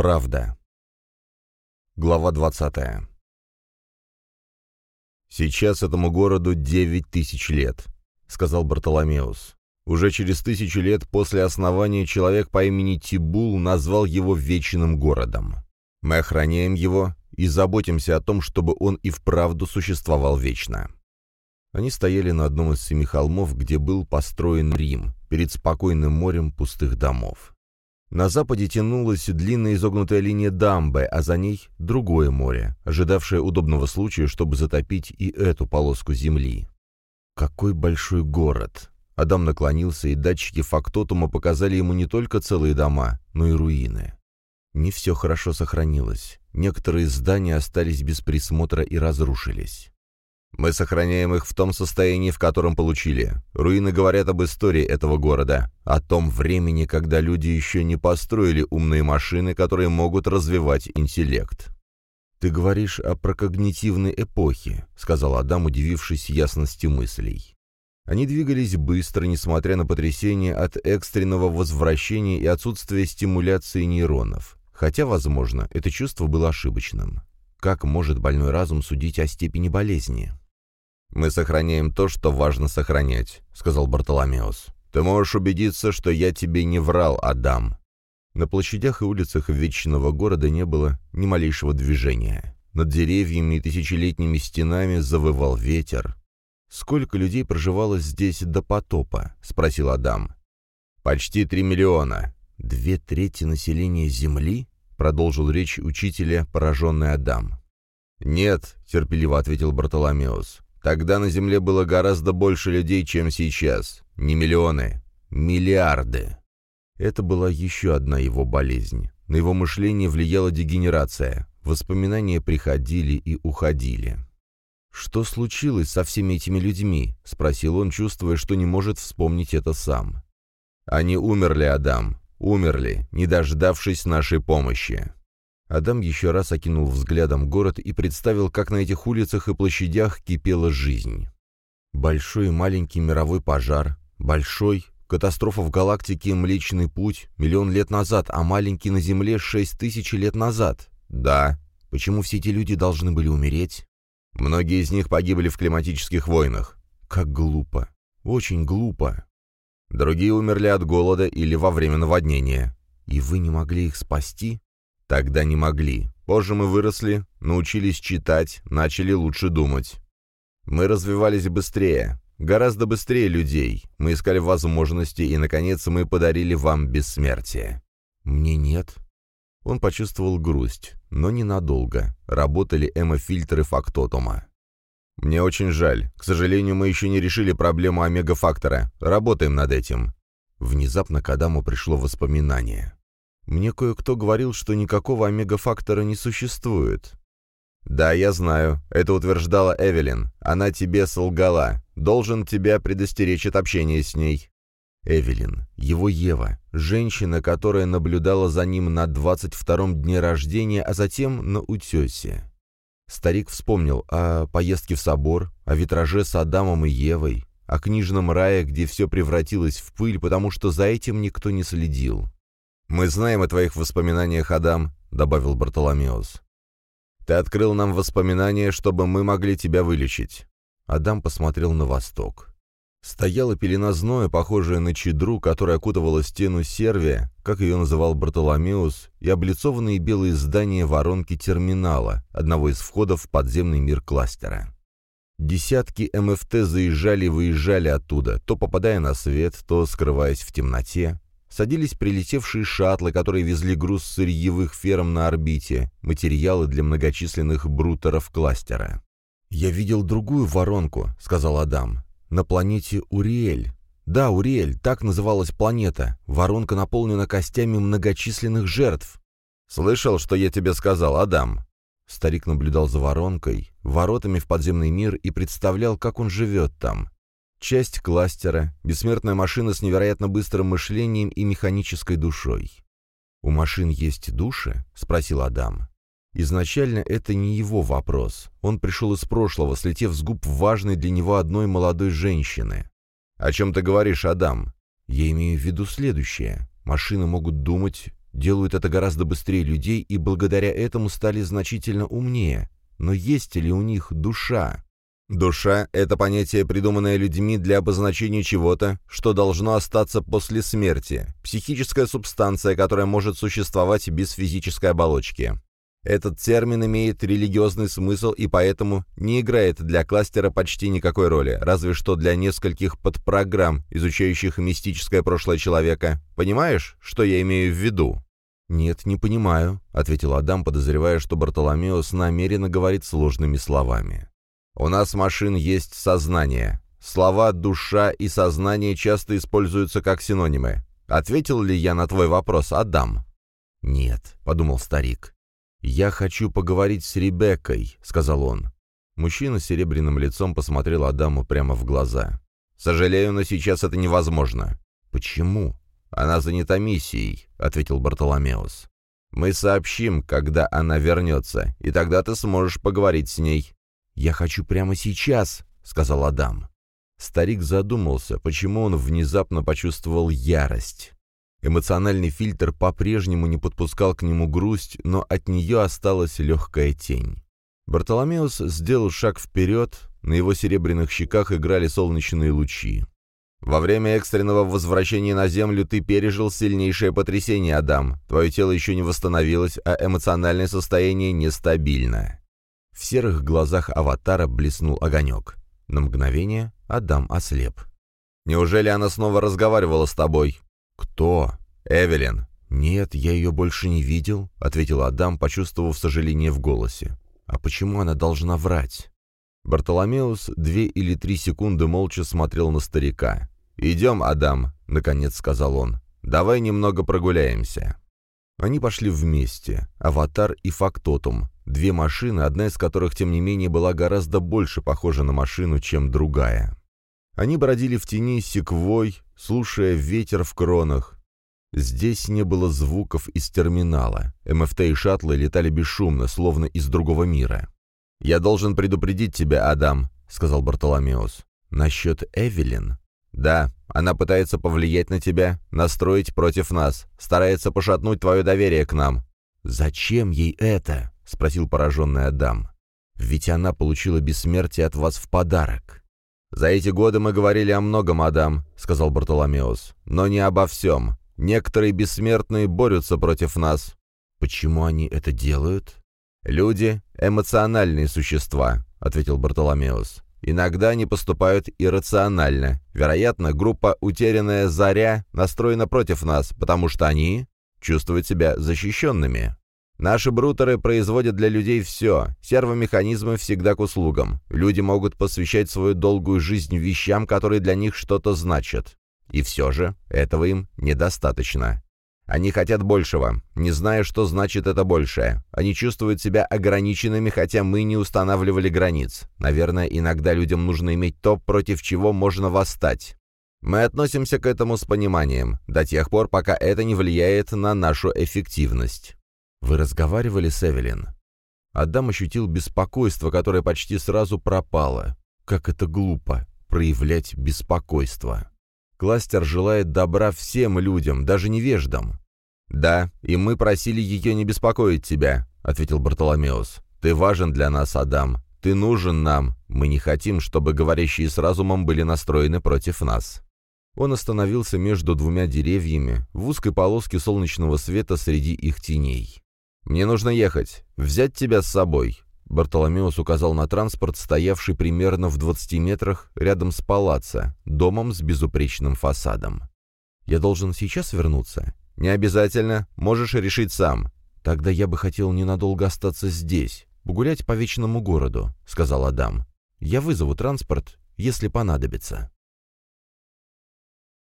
Правда. Глава 20. «Сейчас этому городу девять тысяч лет», — сказал Бартоломеус. «Уже через тысячу лет после основания человек по имени Тибул назвал его Вечным городом. Мы охраняем его и заботимся о том, чтобы он и вправду существовал вечно». Они стояли на одном из семи холмов, где был построен Рим, перед спокойным морем пустых домов. На западе тянулась длинная изогнутая линия дамбы, а за ней другое море, ожидавшее удобного случая, чтобы затопить и эту полоску земли. Какой большой город! Адам наклонился, и датчики фактотума показали ему не только целые дома, но и руины. Не все хорошо сохранилось. Некоторые здания остались без присмотра и разрушились. Мы сохраняем их в том состоянии, в котором получили. Руины говорят об истории этого города, о том времени, когда люди еще не построили умные машины, которые могут развивать интеллект. «Ты говоришь о прокогнитивной эпохе», — сказал Адам, удивившись ясности мыслей. Они двигались быстро, несмотря на потрясение от экстренного возвращения и отсутствия стимуляции нейронов. Хотя, возможно, это чувство было ошибочным. Как может больной разум судить о степени болезни? «Мы сохраняем то, что важно сохранять», — сказал Бартоломеус. «Ты можешь убедиться, что я тебе не врал, Адам». На площадях и улицах вечного города не было ни малейшего движения. Над деревьями и тысячелетними стенами завывал ветер. «Сколько людей проживало здесь до потопа?» — спросил Адам. «Почти три миллиона». «Две трети населения Земли?» — продолжил речь учителя, пораженный Адам. «Нет», — терпеливо ответил Бартоломеус. Тогда на Земле было гораздо больше людей, чем сейчас. Не миллионы, миллиарды. Это была еще одна его болезнь. На его мышление влияла дегенерация. Воспоминания приходили и уходили. «Что случилось со всеми этими людьми?» — спросил он, чувствуя, что не может вспомнить это сам. «Они умерли, Адам. Умерли, не дождавшись нашей помощи. Адам еще раз окинул взглядом город и представил, как на этих улицах и площадях кипела жизнь. Большой и маленький мировой пожар, большой, катастрофа в галактике Млечный Путь миллион лет назад, а маленький на Земле шесть тысяч лет назад. Да. Почему все эти люди должны были умереть? Многие из них погибли в климатических войнах. Как глупо. Очень глупо. Другие умерли от голода или во время наводнения. И вы не могли их спасти? Тогда не могли. Позже мы выросли, научились читать, начали лучше думать. Мы развивались быстрее, гораздо быстрее людей. Мы искали возможности, и, наконец, мы подарили вам бессмертие. Мне нет. Он почувствовал грусть, но ненадолго. Работали эмофильтры фактотума. «Мне очень жаль. К сожалению, мы еще не решили проблему омега-фактора. Работаем над этим». Внезапно к Адаму пришло воспоминание. Мне кое-кто говорил, что никакого омега-фактора не существует. «Да, я знаю. Это утверждала Эвелин. Она тебе солгала. Должен тебя предостеречь от общения с ней». Эвелин, его Ева, женщина, которая наблюдала за ним на 22-м дне рождения, а затем на утесе. Старик вспомнил о поездке в собор, о витраже с Адамом и Евой, о книжном рае, где все превратилось в пыль, потому что за этим никто не следил. «Мы знаем о твоих воспоминаниях, Адам», — добавил Бартоломеус. «Ты открыл нам воспоминания, чтобы мы могли тебя вылечить». Адам посмотрел на восток. Стояла пелена зноя, похожая на чедру, которая окутывала стену Сервия, как ее называл Бартоломеус, и облицованные белые здания воронки терминала, одного из входов в подземный мир кластера. Десятки МФТ заезжали и выезжали оттуда, то попадая на свет, то скрываясь в темноте, садились прилетевшие шаттлы, которые везли груз сырьевых ферм на орбите, материалы для многочисленных брутеров кластера. «Я видел другую воронку», — сказал Адам, — «на планете Уриэль». «Да, Уриэль, так называлась планета. Воронка наполнена костями многочисленных жертв». «Слышал, что я тебе сказал, Адам?» Старик наблюдал за воронкой, воротами в подземный мир и представлял, как он живет там. Часть кластера, бессмертная машина с невероятно быстрым мышлением и механической душой. «У машин есть души?» — спросил Адам. Изначально это не его вопрос. Он пришел из прошлого, слетев с губ важной для него одной молодой женщины. «О чем ты говоришь, Адам?» «Я имею в виду следующее. Машины могут думать, делают это гораздо быстрее людей и благодаря этому стали значительно умнее. Но есть ли у них душа? Душа — это понятие, придуманное людьми для обозначения чего-то, что должно остаться после смерти, психическая субстанция, которая может существовать без физической оболочки. Этот термин имеет религиозный смысл и поэтому не играет для кластера почти никакой роли, разве что для нескольких подпрограмм, изучающих мистическое прошлое человека. Понимаешь, что я имею в виду? «Нет, не понимаю», — ответил Адам, подозревая, что Бартоломеос намеренно говорит сложными словами. У нас машин есть сознание. Слова «душа» и «сознание» часто используются как синонимы. Ответил ли я на твой вопрос, Адам? «Нет», — подумал старик. «Я хочу поговорить с Ребеккой», — сказал он. Мужчина с серебряным лицом посмотрел Адаму прямо в глаза. «Сожалею, но сейчас это невозможно». «Почему?» «Она занята миссией», — ответил Бартоломеус. «Мы сообщим, когда она вернется, и тогда ты сможешь поговорить с ней. «Я хочу прямо сейчас», — сказал Адам. Старик задумался, почему он внезапно почувствовал ярость. Эмоциональный фильтр по-прежнему не подпускал к нему грусть, но от нее осталась легкая тень. Бартоломеус сделал шаг вперед, на его серебряных щеках играли солнечные лучи. «Во время экстренного возвращения на Землю ты пережил сильнейшее потрясение, Адам. Твое тело еще не восстановилось, а эмоциональное состояние нестабильно. В серых глазах аватара блеснул огонек. На мгновение Адам ослеп. «Неужели она снова разговаривала с тобой?» «Кто?» «Эвелин». «Нет, я ее больше не видел», — ответил Адам, почувствовав сожаление в голосе. «А почему она должна врать?» Бартоломеус две или три секунды молча смотрел на старика. «Идем, Адам», — наконец сказал он. «Давай немного прогуляемся». Они пошли вместе, Аватар и Фактотум, две машины, одна из которых, тем не менее, была гораздо больше похожа на машину, чем другая. Они бродили в тени секвой, слушая ветер в кронах. Здесь не было звуков из терминала. МФТ и шаттлы летали бесшумно, словно из другого мира. «Я должен предупредить тебя, Адам», — сказал Бартоломеус. «Насчет Эвелин?» «Да, она пытается повлиять на тебя, настроить против нас, старается пошатнуть твое доверие к нам». «Зачем ей это?» — спросил пораженный Адам. «Ведь она получила бессмертие от вас в подарок». «За эти годы мы говорили о многом, Адам», — сказал Бартоломеус, — «но не обо всем. Некоторые бессмертные борются против нас». «Почему они это делают?» «Люди — эмоциональные существа», — ответил Бартоломеус. Иногда они поступают иррационально. Вероятно, группа «Утерянная заря» настроена против нас, потому что они чувствуют себя защищенными. Наши брутеры производят для людей все. Сервомеханизмы всегда к услугам. Люди могут посвящать свою долгую жизнь вещам, которые для них что-то значат. И все же этого им недостаточно. Они хотят большего, не зная, что значит это большее. Они чувствуют себя ограниченными, хотя мы не устанавливали границ. Наверное, иногда людям нужно иметь то, против чего можно восстать. Мы относимся к этому с пониманием, до тех пор, пока это не влияет на нашу эффективность. Вы разговаривали с Эвелин? Адам ощутил беспокойство, которое почти сразу пропало. Как это глупо, проявлять беспокойство. Кластер желает добра всем людям, даже невеждам. «Да, и мы просили ее не беспокоить тебя», — ответил Бартоломеус. «Ты важен для нас, Адам. Ты нужен нам. Мы не хотим, чтобы говорящие с разумом были настроены против нас». Он остановился между двумя деревьями, в узкой полоске солнечного света среди их теней. «Мне нужно ехать. Взять тебя с собой. Бартоломеус указал на транспорт, стоявший примерно в 20 метрах рядом с палаццо, домом с безупречным фасадом. «Я должен сейчас вернуться?» «Не обязательно. Можешь решить сам». «Тогда я бы хотел ненадолго остаться здесь, погулять по вечному городу», — сказал Адам. «Я вызову транспорт, если понадобится».